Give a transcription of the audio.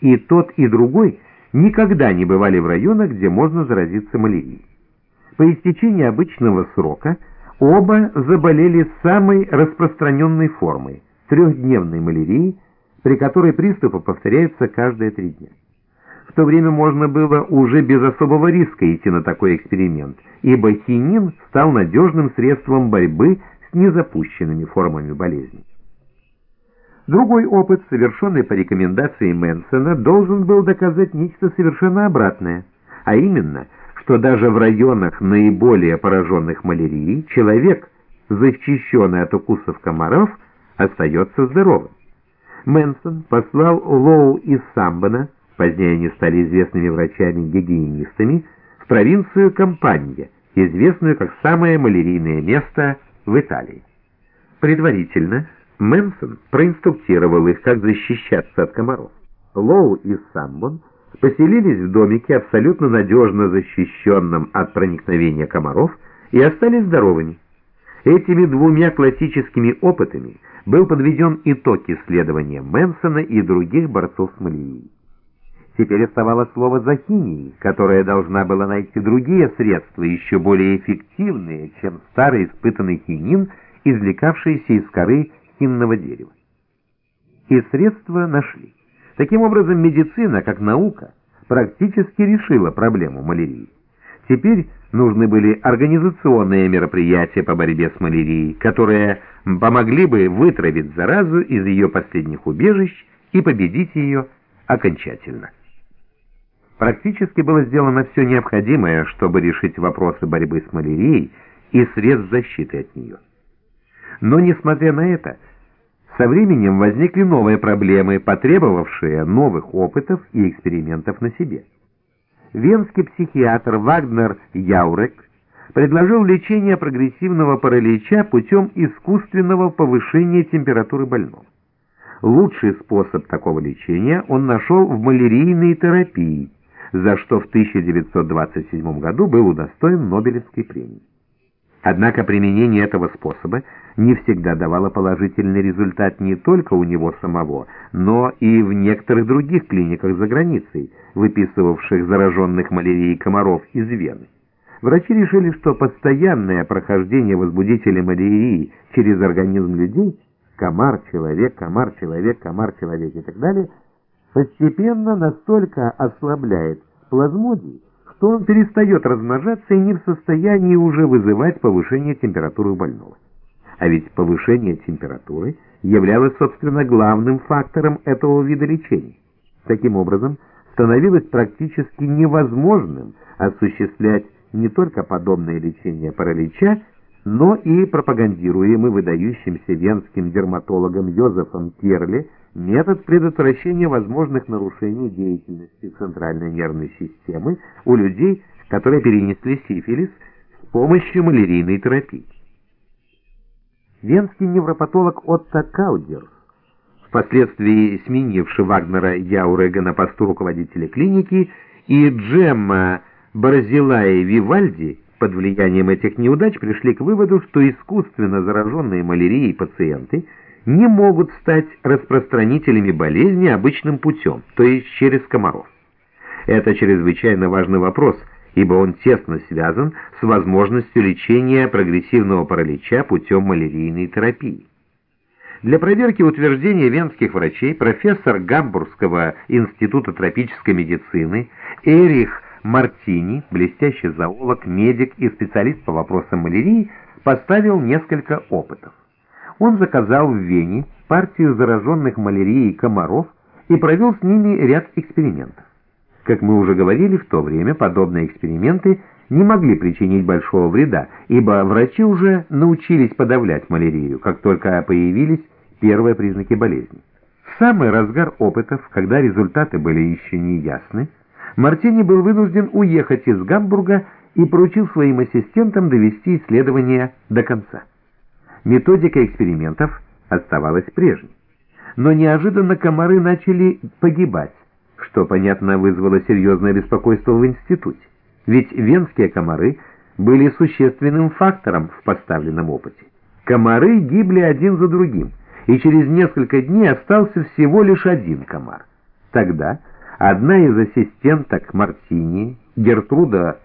И тот, и другой никогда не бывали в районах, где можно заразиться малярией. По истечении обычного срока оба заболели самой распространенной формой – трехдневной малярией, при которой приступы повторяются каждые три дня. В то время можно было уже без особого риска идти на такой эксперимент, ибо хинин стал надежным средством борьбы с незапущенными формами болезни. Другой опыт, совершенный по рекомендации Мэнсона, должен был доказать нечто совершенно обратное, а именно, что даже в районах наиболее пораженных малярией человек, защищенный от укусов комаров, остается здоровым. Мэнсон послал Лоу из Самбана, позднее они стали известными врачами-гигиенистами, в провинцию Кампанья, известную как самое малярийное место в Италии. Предварительно Мэнсон проинструктировал их, как защищаться от комаров. Лоу и Самбон поселились в домике, абсолютно надежно защищенном от проникновения комаров, и остались здоровыми. Этими двумя классическими опытами был подведен итог исследования Мэнсона и других борцов с малярией. Теперь оставалось слово за химией, которая должна была найти другие средства, еще более эффективные, чем старый испытанный хинин, извлекавшийся из коры хинного дерева. И средства нашли. Таким образом, медицина, как наука, практически решила проблему малярии. Теперь нужны были организационные мероприятия по борьбе с малярией, которые помогли бы вытравить заразу из ее последних убежищ и победить ее окончательно. Практически было сделано все необходимое, чтобы решить вопросы борьбы с малярией и средств защиты от нее. Но, несмотря на это, со временем возникли новые проблемы, потребовавшие новых опытов и экспериментов на себе. Венский психиатр Вагнер Яурек предложил лечение прогрессивного паралича путем искусственного повышения температуры больного. Лучший способ такого лечения он нашел в малярийной терапии, за что в 1927 году был удостоен Нобелевской премии. Однако применение этого способа не всегда давало положительный результат не только у него самого, но и в некоторых других клиниках за границей, выписывавших зараженных малярией комаров из Вены. Врачи решили, что постоянное прохождение возбудителя малярии через организм людей, комар, человек, комар, человек, комар, человек и так далее, постепенно настолько ослабляет плазмодий, что он перестает размножаться и не в состоянии уже вызывать повышение температуры больного. А ведь повышение температуры являлось, собственно, главным фактором этого вида лечения. Таким образом, становилось практически невозможным осуществлять не только подобное лечение паралича, но и пропагандируемый выдающимся венским дерматологом Йозефом Керле метод предотвращения возможных нарушений деятельности центральной нервной системы у людей, которые перенесли сифилис с помощью малярийной терапии. Венский невропатолог Отто Каудерс, впоследствии сменивший Вагнера Яурега на посту руководителя клиники, и Джемма Барзилай Вивальди под влиянием этих неудач пришли к выводу, что искусственно зараженные малярией пациенты – не могут стать распространителями болезни обычным путем, то есть через комаров. Это чрезвычайно важный вопрос, ибо он тесно связан с возможностью лечения прогрессивного паралича путем малярийной терапии. Для проверки утверждения венских врачей профессор Гамбургского института тропической медицины Эрих Мартини, блестящий зоолог, медик и специалист по вопросам малярии, поставил несколько опытов он заказал в Вене партию зараженных малярией комаров и провел с ними ряд экспериментов. Как мы уже говорили, в то время подобные эксперименты не могли причинить большого вреда, ибо врачи уже научились подавлять малярию, как только появились первые признаки болезни. В самый разгар опытов, когда результаты были еще не ясны, Мартини был вынужден уехать из Гамбурга и поручил своим ассистентам довести исследование до конца. Методика экспериментов оставалась прежней. Но неожиданно комары начали погибать, что, понятно, вызвало серьезное беспокойство в институте. Ведь венские комары были существенным фактором в поставленном опыте. Комары гибли один за другим, и через несколько дней остался всего лишь один комар. Тогда одна из ассистенток Мартини, Гертруда